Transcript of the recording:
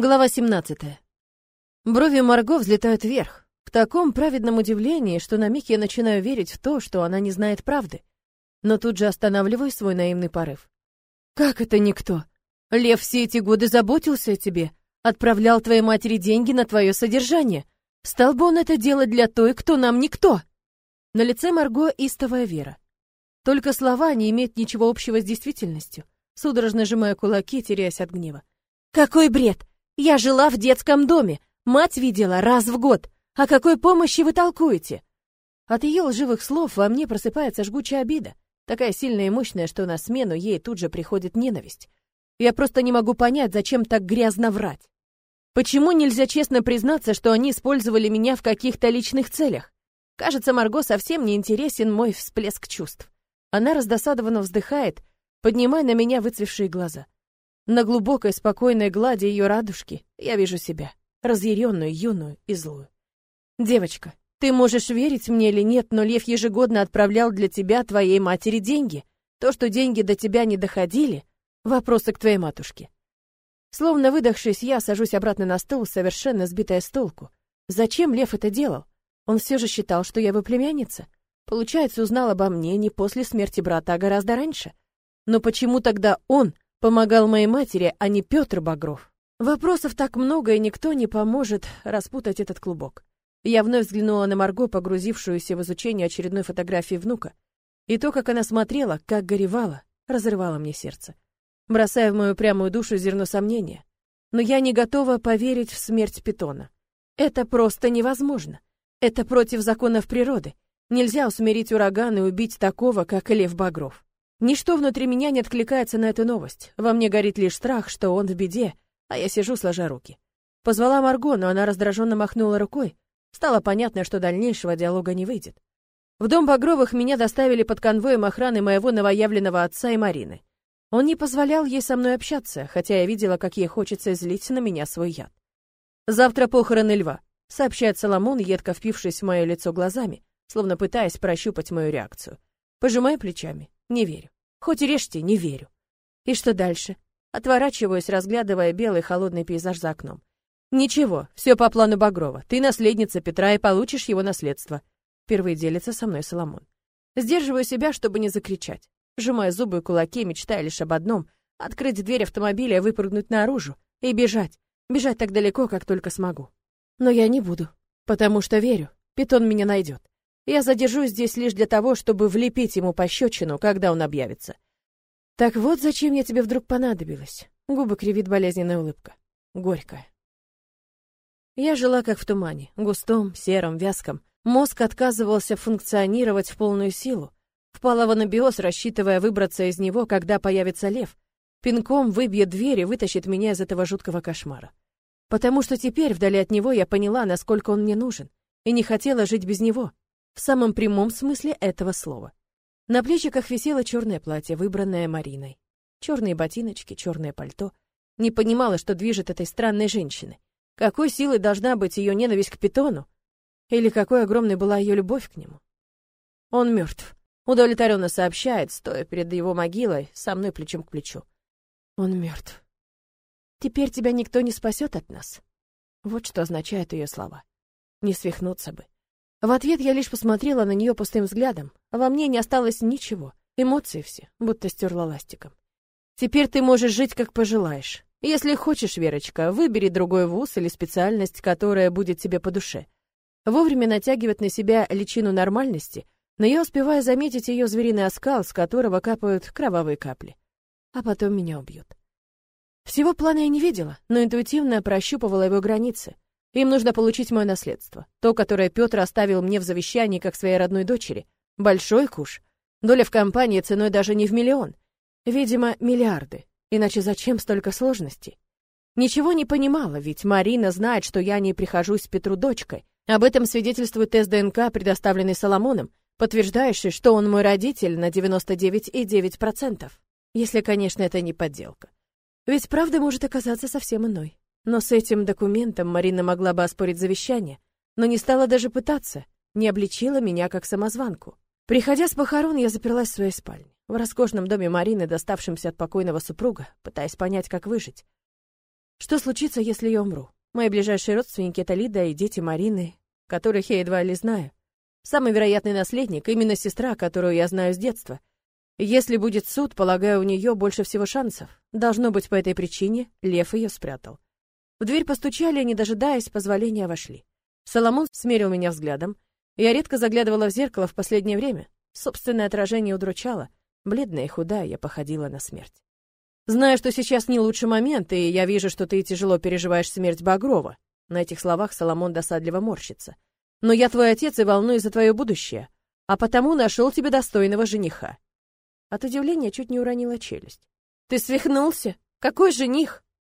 Глава 17. Брови Марго взлетают вверх, в таком праведном удивлении, что на миг я начинаю верить в то, что она не знает правды. Но тут же останавливаю свой наивный порыв. «Как это никто? Лев все эти годы заботился о тебе, отправлял твоей матери деньги на твое содержание. Стал бы он это делать для той, кто нам никто?» На лице Марго истовая вера. Только слова не имеют ничего общего с действительностью. Судорожно сжимая кулаки, теряясь от гнева. «Какой бред! Я жила в детском доме, мать видела раз в год. О какой помощи вы толкуете? От ее лживых слов во мне просыпается жгучая обида, такая сильная и мощная, что на смену ей тут же приходит ненависть. Я просто не могу понять, зачем так грязно врать. Почему нельзя честно признаться, что они использовали меня в каких-то личных целях? Кажется, Марго совсем не интересен мой всплеск чувств. Она раздосадованно вздыхает, поднимая на меня выцвевшие глаза. На глубокой спокойной глади ее радужки я вижу себя, разъяренную, юную и злую. Девочка, ты можешь верить мне или нет, но Лев ежегодно отправлял для тебя, твоей матери, деньги. То, что деньги до тебя не доходили, вопросы к твоей матушке. Словно выдохшись, я сажусь обратно на стул, совершенно сбитая с толку. Зачем Лев это делал? Он все же считал, что я его племянница. Получается, узнал обо мне не после смерти брата, а гораздо раньше. Но почему тогда он Помогал моей матери, а не Петр Багров. Вопросов так много, и никто не поможет распутать этот клубок. Я вновь взглянула на Марго, погрузившуюся в изучение очередной фотографии внука. И то, как она смотрела, как горевала, разрывало мне сердце, бросая в мою прямую душу зерно сомнения. Но я не готова поверить в смерть питона. Это просто невозможно. Это против законов природы. Нельзя усмирить ураган и убить такого, как Лев Багров. Ничто внутри меня не откликается на эту новость. Во мне горит лишь страх, что он в беде, а я сижу сложа руки. Позвала Марго, но она раздраженно махнула рукой. Стало понятно, что дальнейшего диалога не выйдет. В дом Багровых меня доставили под конвоем охраны моего новоявленного отца и Марины. Он не позволял ей со мной общаться, хотя я видела, как ей хочется излить на меня свой яд. «Завтра похороны льва», — сообщает Соломон, едко впившись в мое лицо глазами, словно пытаясь прощупать мою реакцию. Пожимаю плечами. Не верю. Хоть и режьте, не верю. И что дальше? Отворачиваюсь, разглядывая белый холодный пейзаж за окном. Ничего, все по плану Багрова. Ты наследница Петра и получишь его наследство. Впервые делится со мной Соломон. Сдерживаю себя, чтобы не закричать. Сжимая зубы и кулаки, мечтая лишь об одном — открыть дверь автомобиля, выпрыгнуть наружу и бежать. Бежать так далеко, как только смогу. Но я не буду, потому что верю, питон меня найдет. Я задержусь здесь лишь для того, чтобы влепить ему пощечину, когда он объявится. Так вот, зачем я тебе вдруг понадобилась? Губы кривит болезненная улыбка. Горькая. Я жила как в тумане, густом, сером, вязком. Мозг отказывался функционировать в полную силу. Впала в анабиоз, рассчитывая выбраться из него, когда появится лев. Пинком выбьет дверь и вытащит меня из этого жуткого кошмара. Потому что теперь, вдали от него, я поняла, насколько он мне нужен, и не хотела жить без него в самом прямом смысле этого слова. На плечиках висело черное платье, выбранное Мариной. Черные ботиночки, черное пальто. Не понимала, что движет этой странной женщиной. Какой силой должна быть ее ненависть к питону? Или какой огромной была ее любовь к нему? Он мертв. Удовлетворенно сообщает, стоя перед его могилой, со мной плечом к плечу. Он мертв. Теперь тебя никто не спасет от нас. Вот что означают ее слова. Не свихнуться бы. В ответ я лишь посмотрела на нее пустым взглядом, а во мне не осталось ничего. Эмоции все, будто стерла ластиком. Теперь ты можешь жить, как пожелаешь. Если хочешь, Верочка, выбери другой вуз или специальность, которая будет тебе по душе. Вовремя натягивать на себя личину нормальности, но я успеваю заметить ее звериный оскал, с которого капают кровавые капли. А потом меня убьют. Всего плана я не видела, но интуитивно прощупывала его границы — им нужно получить мое наследство, то, которое Петр оставил мне в завещании как своей родной дочери. Большой куш. Доля в компании ценой даже не в миллион. Видимо, миллиарды. Иначе зачем столько сложностей? Ничего не понимала, ведь Марина знает, что я не прихожусь Петру дочкой. Об этом свидетельствует тест ДНК, предоставленный Соломоном, подтверждающий, что он мой родитель на 99,9%. Если, конечно, это не подделка. Ведь правда может оказаться совсем иной. Но с этим документом Марина могла бы оспорить завещание, но не стала даже пытаться, не обличила меня как самозванку. Приходя с похорон, я заперлась в своей спальне, в роскошном доме Марины, доставшемся от покойного супруга, пытаясь понять, как выжить. Что случится, если я умру? Мои ближайшие родственники — это Лида и дети Марины, которых я едва ли знаю. Самый вероятный наследник — именно сестра, которую я знаю с детства. Если будет суд, полагаю, у нее больше всего шансов. Должно быть, по этой причине Лев ее спрятал. В дверь постучали, не дожидаясь позволения, вошли. Соломон смерил меня взглядом. Я редко заглядывала в зеркало в последнее время. Собственное отражение удручало. Бледная и худая, я походила на смерть. Знаю, что сейчас не лучший момент, и я вижу, что ты тяжело переживаешь смерть Багрова. На этих словах Соломон досадливо морщится. Но я твой отец и волнуюсь за твое будущее, а потому нашел тебе достойного жениха. От удивления чуть не уронила челюсть. Ты свихнулся? Какой жених?